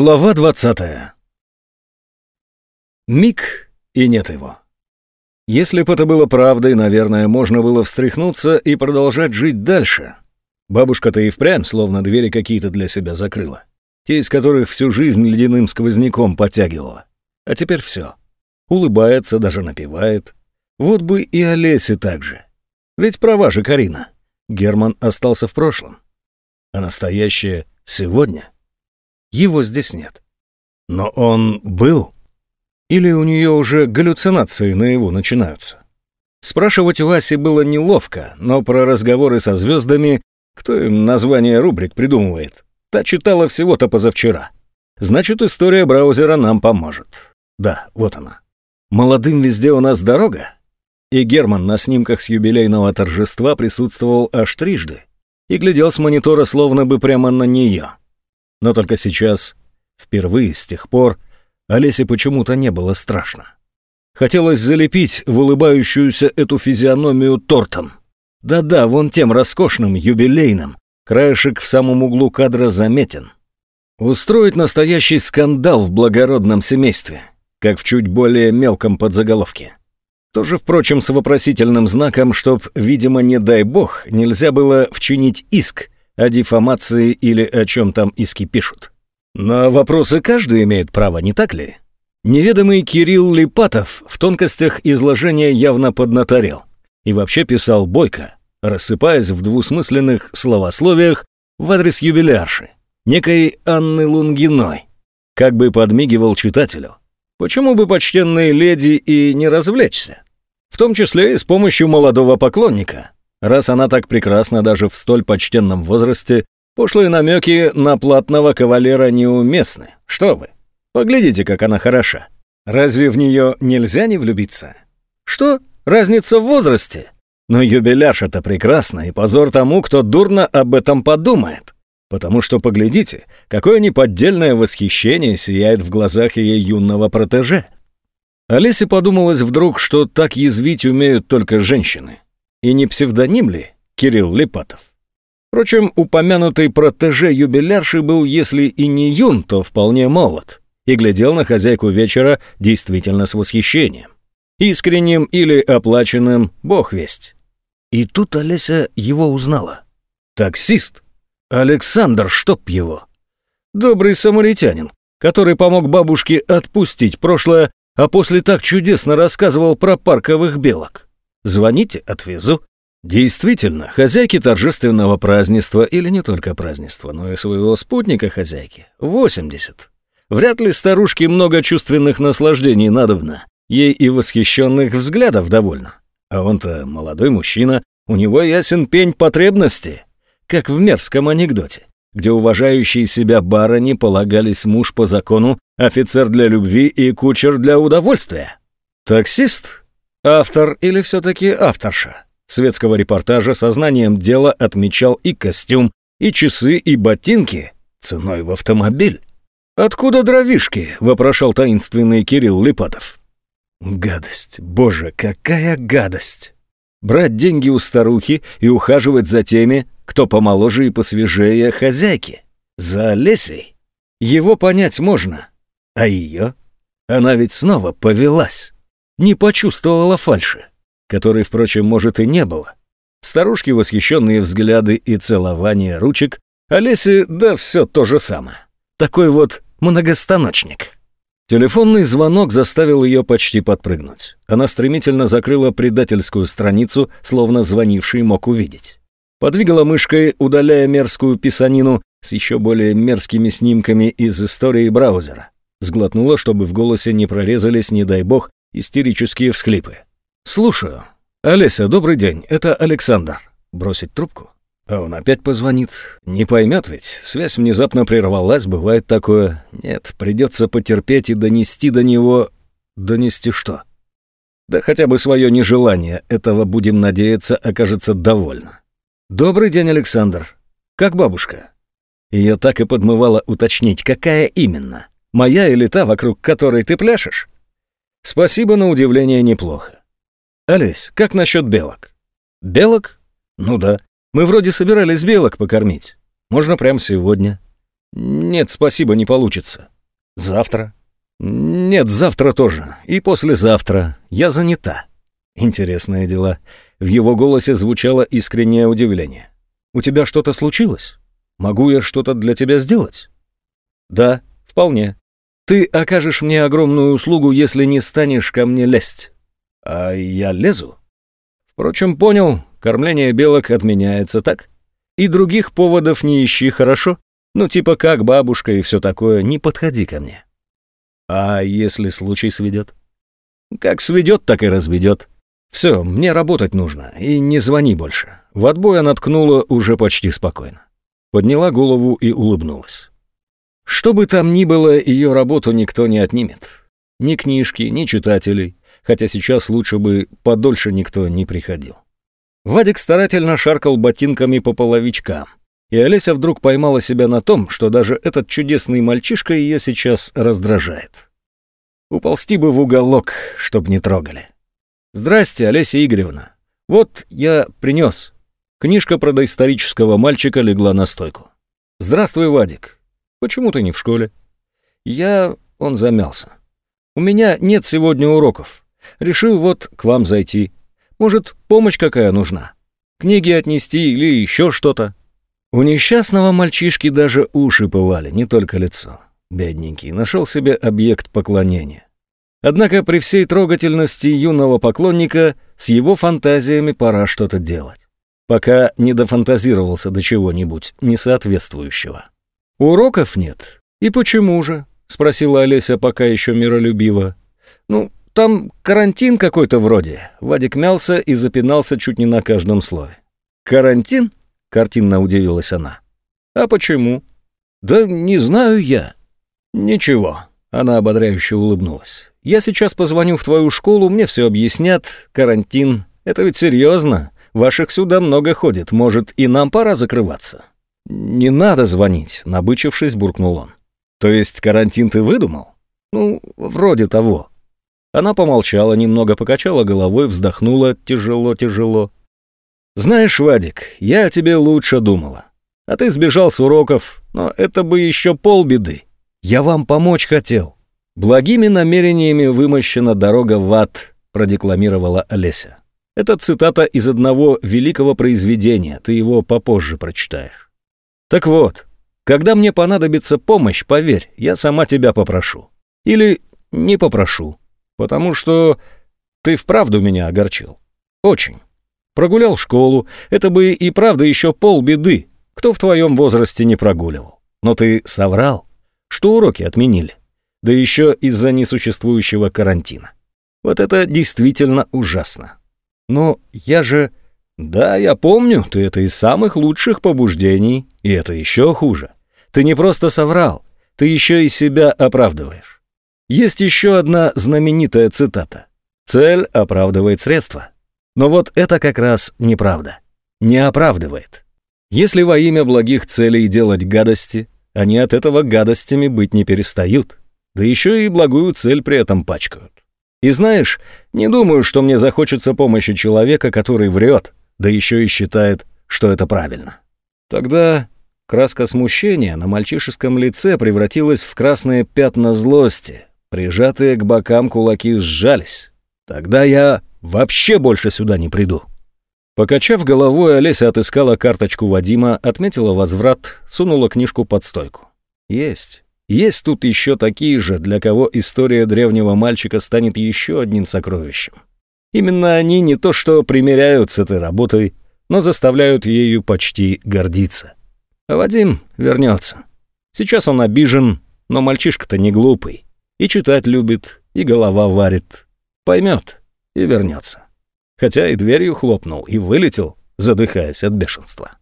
Глава 20 Миг, и нет его. Если бы это было правдой, наверное, можно было встряхнуться и продолжать жить дальше. Бабушка-то и впрямь словно двери какие-то для себя закрыла. Те, из которых всю жизнь ледяным сквозняком потягивала. А теперь все. Улыбается, даже напевает. Вот бы и Олесе так же. Ведь права же Карина. Герман остался в прошлом. А настоящее сегодня — его здесь нет. Но он был? Или у нее уже галлюцинации наяву начинаются? Спрашивать у Аси было неловко, но про разговоры со звездами, кто им название рубрик придумывает, та читала всего-то позавчера. Значит, история браузера нам поможет. Да, вот она. Молодым везде у нас дорога. И Герман на снимках с юбилейного торжества присутствовал аж трижды и глядел с монитора словно бы прямо на нее. Но только сейчас, впервые с тех пор, Олесе почему-то не было страшно. Хотелось залепить в улыбающуюся эту физиономию тортом. Да-да, вон тем роскошным, юбилейным. Краешек в самом углу кадра заметен. Устроить настоящий скандал в благородном семействе, как в чуть более мелком подзаголовке. Тоже, впрочем, с вопросительным знаком, чтоб, видимо, не дай бог, нельзя было вчинить иск – о дефамации или о чем там иски пишут. На вопросы каждый имеет право, не так ли? Неведомый Кирилл Липатов в тонкостях изложения явно поднаторел и вообще писал бойко, рассыпаясь в двусмысленных словословиях в адрес юбилярши, некой Анны Лунгиной, как бы подмигивал читателю. Почему бы почтенной леди и не развлечься? В том числе и с помощью молодого поклонника, Раз она так прекрасна даже в столь почтенном возрасте, пошлые намеки на платного кавалера неуместны. Что вы? Поглядите, как она хороша. Разве в нее нельзя не влюбиться? Что? Разница в возрасте? Но юбиляша-то прекрасна, и позор тому, кто дурно об этом подумает. Потому что, поглядите, какое неподдельное восхищение сияет в глазах ее юного протеже. Алисе подумалось вдруг, что так язвить умеют только женщины. И не псевдоним ли Кирилл Липатов? Впрочем, упомянутый протеже юбилярши был, если и не юн, то вполне молод, и глядел на хозяйку вечера действительно с восхищением. Искренним или оплаченным, бог весть. И тут Олеся его узнала. Таксист. Александр, чтоб его. Добрый самаритянин, который помог бабушке отпустить прошлое, а после так чудесно рассказывал про парковых белок. Звоните, отвезу». Действительно, хозяйки торжественного празднества, или не только празднества, но и своего спутника хозяйки, 80. Вряд ли старушке много чувственных наслаждений надобно, ей и восхищенных взглядов довольно. А он-то молодой мужчина, у него ясен пень потребности, как в мерзком анекдоте, где уважающие себя барыни полагались муж по закону, офицер для любви и кучер для удовольствия. Таксист Автор или все-таки авторша? Светского репортажа сознанием дела отмечал и костюм, и часы, и ботинки ценой в автомобиль. «Откуда дровишки?» – вопрошал таинственный Кирилл Липатов. «Гадость, боже, какая гадость!» Брать деньги у старухи и ухаживать за теми, кто помоложе и посвежее хозяйки. За Олесей. Его понять можно. А ее? Она ведь снова повелась не почувствовала фальши, которой, впрочем, может и не было. Старушки восхищенные взгляды и целование ручек, Олесе, да все то же самое. Такой вот многостаночник. Телефонный звонок заставил ее почти подпрыгнуть. Она стремительно закрыла предательскую страницу, словно звонивший мог увидеть. Подвигала мышкой, удаляя мерзкую писанину с еще более мерзкими снимками из истории браузера. Сглотнула, чтобы в голосе не прорезались, не дай бог, истерические всхлипы. «Слушаю. Олеся, добрый день, это Александр. Бросить трубку?» А он опять позвонит. Не поймет ведь. Связь внезапно прервалась, бывает такое. Нет, придется потерпеть и донести до него... Донести что? Да хотя бы свое нежелание, этого, будем надеяться, окажется довольно. «Добрый день, Александр. Как бабушка?» Ее так и подмывало уточнить, какая именно. Моя или та, вокруг которой ты пляшешь? Спасибо, на удивление неплохо. Олесь, как насчет белок? Белок? Ну да. Мы вроде собирались белок покормить. Можно прямо сегодня. Нет, спасибо, не получится. Завтра? Нет, завтра тоже. И послезавтра. Я занята. Интересные дела. В его голосе звучало искреннее удивление. У тебя что-то случилось? Могу я что-то для тебя сделать? Да, вполне. Ты окажешь мне огромную услугу, если не станешь ко мне лезть. А я лезу. Впрочем, понял, кормление белок отменяется, так? И других поводов не ищи, хорошо? Ну, типа как бабушка и все такое, не подходи ко мне. А если случай сведет? Как сведет, так и разведет. Все, мне работать нужно, и не звони больше. В отбой она ткнула уже почти спокойно. Подняла голову и улыбнулась. Что бы там ни было, ее работу никто не отнимет. Ни книжки, ни читателей, хотя сейчас лучше бы подольше никто не приходил. Вадик старательно шаркал ботинками по половичкам, и Олеся вдруг поймала себя на том, что даже этот чудесный мальчишка ее сейчас раздражает. Уползти бы в уголок, чтоб не трогали. «Здрасте, Олеся Игоревна. Вот я принес». Книжка про доисторического мальчика легла на стойку. «Здравствуй, Вадик. Почему ты не в школе?» «Я...» — он замялся. «У меня нет сегодня уроков. Решил вот к вам зайти. Может, помощь какая нужна? Книги отнести или еще что-то?» У несчастного мальчишки даже уши пылали, не только лицо. Бедненький, нашел себе объект поклонения. Однако при всей трогательности юного поклонника с его фантазиями пора что-то делать. Пока не дофантазировался до чего-нибудь несоответствующего. «Уроков нет? И почему же?» — спросила Олеся пока еще миролюбиво. «Ну, там карантин какой-то вроде». Вадик мялся и запинался чуть не на каждом слове. «Карантин?» — картинно удивилась она. «А почему?» «Да не знаю я». «Ничего», — она ободряюще улыбнулась. «Я сейчас позвоню в твою школу, мне все объяснят. Карантин. Это ведь серьезно. Ваших сюда много ходит. Может, и нам пора закрываться?» «Не надо звонить», — набычившись, буркнул он. «То есть карантин ты выдумал?» «Ну, вроде того». Она помолчала, немного покачала головой, вздохнула тяжело-тяжело. «Знаешь, Вадик, я о тебе лучше думала. А ты сбежал с уроков, но это бы еще полбеды. Я вам помочь хотел. Благими намерениями вымощена дорога в ад», — продекламировала Олеся. Это цитата из одного великого произведения, ты его попозже прочитаешь. Так вот, когда мне понадобится помощь, поверь, я сама тебя попрошу. Или не попрошу, потому что ты вправду меня огорчил. Очень. Прогулял школу, это бы и правда еще полбеды. Кто в твоем возрасте не прогуливал? Но ты соврал, что уроки отменили. Да еще из-за несуществующего карантина. Вот это действительно ужасно. Но я же... Да, я помню, ты это из самых лучших побуждений, и это еще хуже. Ты не просто соврал, ты еще и себя оправдываешь. Есть еще одна знаменитая цитата. «Цель оправдывает средства». Но вот это как раз неправда. Не оправдывает. Если во имя благих целей делать гадости, они от этого гадостями быть не перестают. Да еще и благую цель при этом пачкают. И знаешь, не думаю, что мне захочется помощи человека, который врет, да еще и считает, что это правильно. Тогда краска смущения на мальчишеском лице превратилась в красные пятна злости, прижатые к бокам кулаки сжались. Тогда я вообще больше сюда не приду. Покачав головой, Олеся отыскала карточку Вадима, отметила возврат, сунула книжку под стойку. Есть. Есть тут еще такие же, для кого история древнего мальчика станет еще одним сокровищем. Именно они не то что примиряют с этой работой, но заставляют ею почти гордиться. А Вадим вернется. Сейчас он обижен, но мальчишка-то не глупый. И читать любит, и голова варит. Поймет и вернется. Хотя и дверью хлопнул, и вылетел, задыхаясь от бешенства.